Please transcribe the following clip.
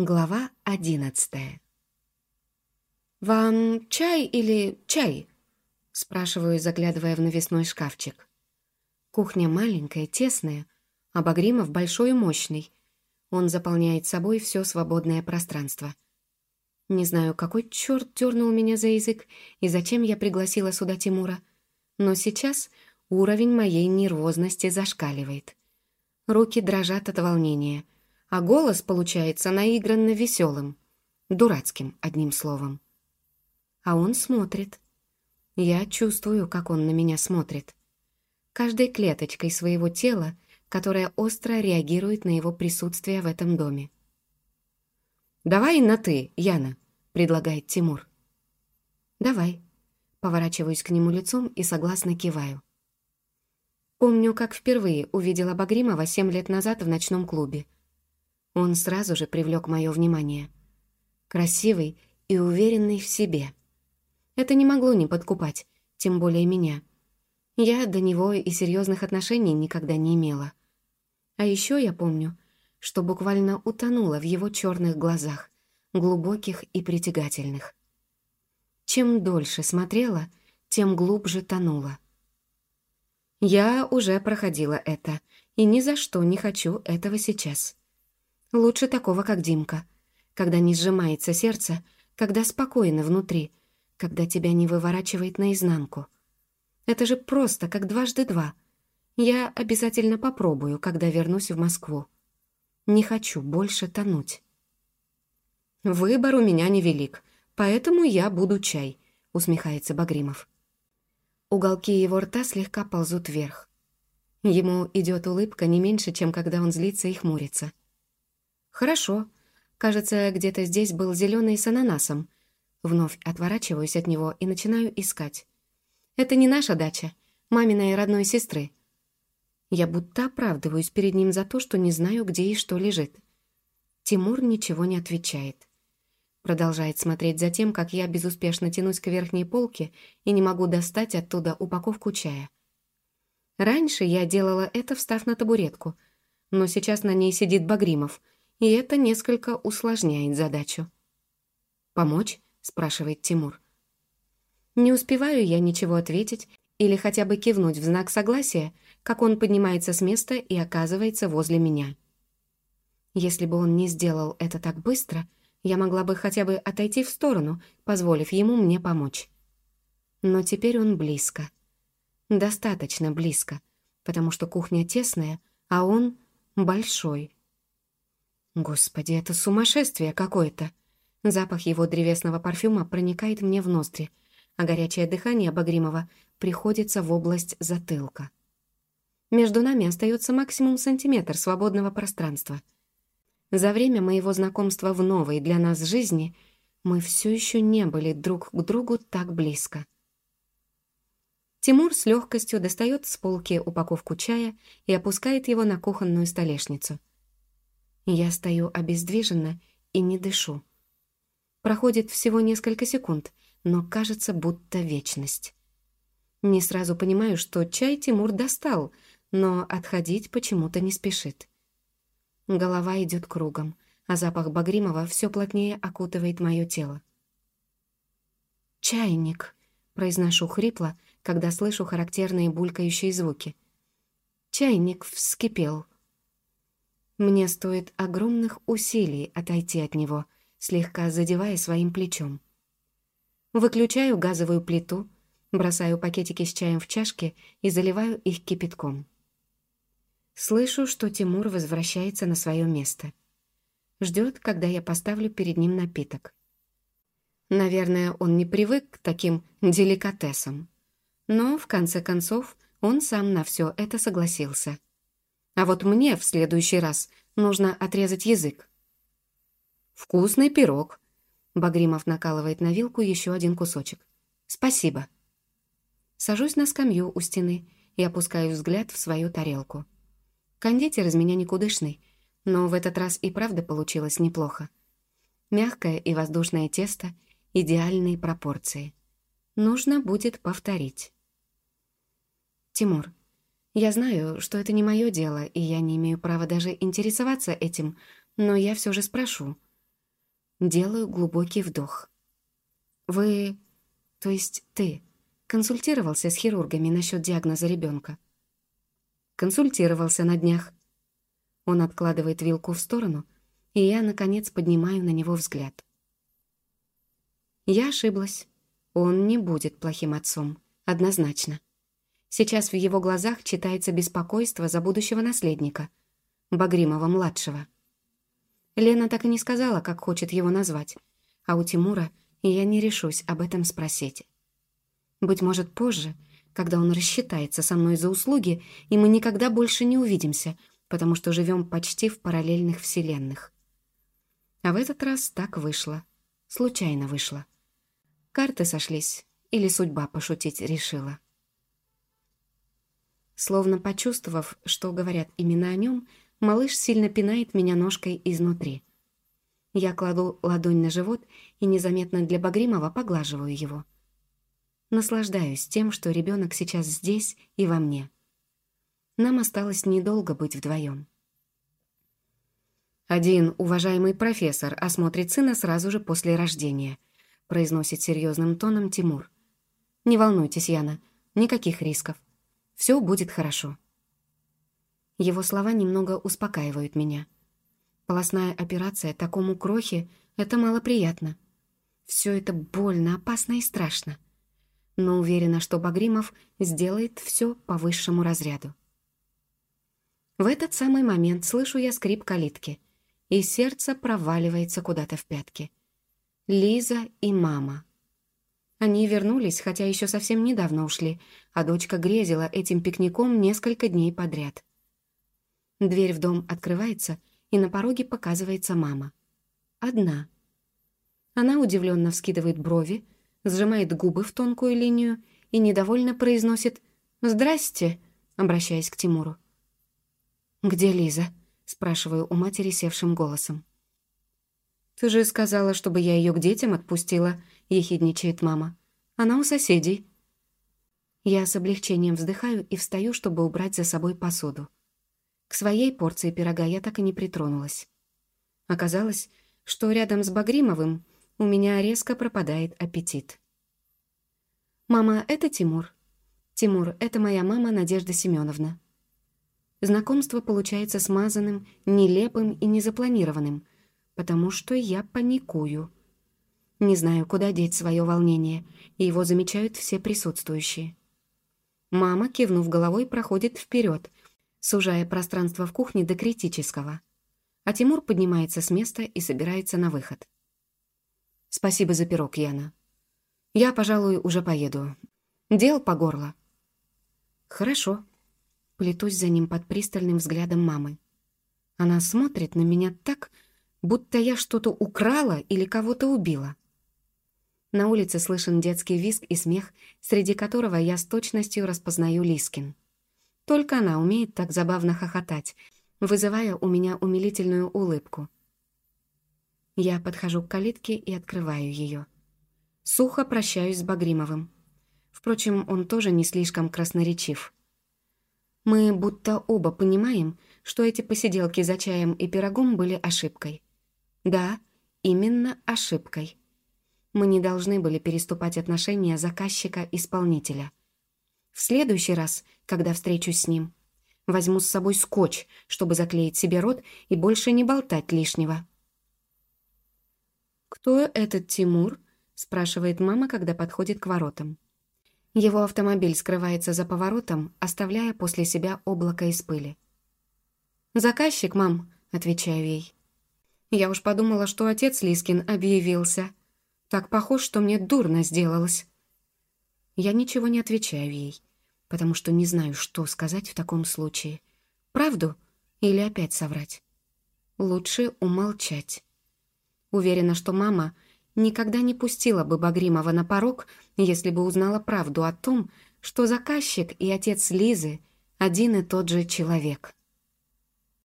Глава одиннадцатая. «Вам чай или чай?» Спрашиваю, заглядывая в навесной шкафчик. Кухня маленькая, тесная, а Багримов большой и мощный. Он заполняет собой все свободное пространство. Не знаю, какой черт дернул меня за язык и зачем я пригласила сюда Тимура, но сейчас уровень моей нервозности зашкаливает. Руки дрожат от волнения — а голос получается наигранно веселым, дурацким, одним словом. А он смотрит. Я чувствую, как он на меня смотрит. Каждой клеточкой своего тела, которая остро реагирует на его присутствие в этом доме. «Давай на «ты», Яна», — предлагает Тимур. «Давай». Поворачиваюсь к нему лицом и согласно киваю. Помню, как впервые увидела Багримова семь лет назад в ночном клубе — он сразу же привлек мое внимание. Красивый и уверенный в себе. Это не могло не подкупать, тем более меня. Я до него и серьезных отношений никогда не имела. А еще я помню, что буквально утонула в его черных глазах, глубоких и притягательных. Чем дольше смотрела, тем глубже тонула. Я уже проходила это, и ни за что не хочу этого сейчас. Лучше такого, как Димка. Когда не сжимается сердце, когда спокойно внутри, когда тебя не выворачивает наизнанку. Это же просто, как дважды два. Я обязательно попробую, когда вернусь в Москву. Не хочу больше тонуть. «Выбор у меня невелик, поэтому я буду чай», — усмехается Багримов. Уголки его рта слегка ползут вверх. Ему идет улыбка не меньше, чем когда он злится и хмурится. «Хорошо. Кажется, где-то здесь был зеленый с ананасом». Вновь отворачиваюсь от него и начинаю искать. «Это не наша дача, маминой родной сестры». Я будто оправдываюсь перед ним за то, что не знаю, где и что лежит. Тимур ничего не отвечает. Продолжает смотреть за тем, как я безуспешно тянусь к верхней полке и не могу достать оттуда упаковку чая. Раньше я делала это, встав на табуретку, но сейчас на ней сидит Багримов — и это несколько усложняет задачу. «Помочь?» — спрашивает Тимур. Не успеваю я ничего ответить или хотя бы кивнуть в знак согласия, как он поднимается с места и оказывается возле меня. Если бы он не сделал это так быстро, я могла бы хотя бы отойти в сторону, позволив ему мне помочь. Но теперь он близко. Достаточно близко, потому что кухня тесная, а он большой — Господи, это сумасшествие какое-то. Запах его древесного парфюма проникает мне в ноздри, а горячее дыхание Багримова приходится в область затылка. Между нами остается максимум сантиметр свободного пространства. За время моего знакомства в новой для нас жизни мы все еще не были друг к другу так близко. Тимур с легкостью достает с полки упаковку чая и опускает его на кухонную столешницу — я стою обездвиженно и не дышу. Проходит всего несколько секунд, но кажется, будто вечность. Не сразу понимаю, что чай Тимур достал, но отходить почему-то не спешит. Голова идет кругом, а запах Багримова все плотнее окутывает мое тело. «Чайник», — произношу хрипло, когда слышу характерные булькающие звуки. Чайник вскипел — мне стоит огромных усилий отойти от него, слегка задевая своим плечом. Выключаю газовую плиту, бросаю пакетики с чаем в чашки и заливаю их кипятком. Слышу, что Тимур возвращается на свое место. Ждет, когда я поставлю перед ним напиток. Наверное, он не привык к таким деликатесам. Но, в конце концов, он сам на все это согласился — а вот мне в следующий раз нужно отрезать язык. «Вкусный пирог», — Багримов накалывает на вилку еще один кусочек. «Спасибо». Сажусь на скамью у стены и опускаю взгляд в свою тарелку. Кондитер из меня никудышный, но в этот раз и правда получилось неплохо. Мягкое и воздушное тесто, идеальные пропорции. Нужно будет повторить. «Тимур, я знаю, что это не мое дело, и я не имею права даже интересоваться этим, но я все же спрошу. Делаю глубокий вдох. «Вы, то есть ты, консультировался с хирургами насчет диагноза ребенка?» «Консультировался на днях». Он откладывает вилку в сторону, и я, наконец, поднимаю на него взгляд. Я ошиблась. Он не будет плохим отцом, однозначно. Сейчас в его глазах читается беспокойство за будущего наследника, Багримова-младшего. Лена так и не сказала, как хочет его назвать, а у Тимура я не решусь об этом спросить. Быть может, позже, когда он рассчитается со мной за услуги, и мы никогда больше не увидимся, потому что живем почти в параллельных вселенных. А в этот раз так вышло. Случайно вышло. Карты сошлись, или судьба пошутить решила. Словно почувствовав, что говорят именно о нем, малыш сильно пинает меня ножкой изнутри. Я кладу ладонь на живот и незаметно для Багримова поглаживаю его. Наслаждаюсь тем, что ребенок сейчас здесь и во мне. Нам осталось недолго быть вдвоем. «Один уважаемый профессор осмотрит сына сразу же после рождения», произносит серьезным тоном Тимур. «Не волнуйтесь, Яна, никаких рисков. Все будет хорошо». Его слова немного успокаивают меня. Полостная операция такому крохе — это малоприятно. Все это больно, опасно и страшно. Но уверена, что Багримов сделает все по высшему разряду. В этот самый момент слышу я скрип калитки, и сердце проваливается куда-то в пятки. Лиза и мама — они вернулись, хотя еще совсем недавно ушли, а дочка грезила этим пикником несколько дней подряд. Дверь в дом открывается, и на пороге показывается мама. Одна. Она удивленно вскидывает брови, сжимает губы в тонкую линию и недовольно произносит «Здрасте», обращаясь к Тимуру. «Где Лиза?» — спрашиваю у матери севшим голосом. «Ты же сказала, чтобы я ее к детям отпустила», — ехидничает мама. «Она у соседей». Я с облегчением вздыхаю и встаю, чтобы убрать за собой посуду. К своей порции пирога я так и не притронулась. Оказалось, что рядом с Багримовым у меня резко пропадает аппетит. «Мама, это Тимур. Тимур, это моя мама Надежда Семеновна». Знакомство получается смазанным, нелепым и незапланированным, потому что я паникую. Не знаю, куда деть свое волнение, и его замечают все присутствующие. Мама, кивнув головой, проходит вперед, сужая пространство в кухне до критического. А Тимур поднимается с места и собирается на выход. «Спасибо за пирог, Яна. Я, пожалуй, уже поеду. Дел по горло». «Хорошо». Плетусь за ним под пристальным взглядом мамы. Она смотрит на меня так, будто я что-то украла или кого-то убила. На улице слышен детский визг и смех, среди которого я с точностью распознаю Лискин. Только она умеет так забавно хохотать, вызывая у меня умилительную улыбку. Я подхожу к калитке и открываю ее. Сухо прощаюсь с Багримовым. Впрочем, он тоже не слишком красноречив. Мы будто оба понимаем, что эти посиделки за чаем и пирогом были ошибкой. Да, именно ошибкой мы не должны были переступать отношения заказчика-исполнителя. В следующий раз, когда встречусь с ним, возьму с собой скотч, чтобы заклеить себе рот и больше не болтать лишнего. «Кто этот Тимур?» — спрашивает мама, когда подходит к воротам. Его автомобиль скрывается за поворотом, оставляя после себя облако из пыли. «Заказчик, мам», — отвечаю ей. «Я уж подумала, что отец Лискин объявился». Так похож, что мне дурно сделалось. Я ничего не отвечаю ей, потому что не знаю, что сказать в таком случае. Правду или опять соврать? Лучше умолчать. Уверена, что мама никогда не пустила бы Багримова на порог, если бы узнала правду о том, что заказчик и отец Лизы один и тот же человек.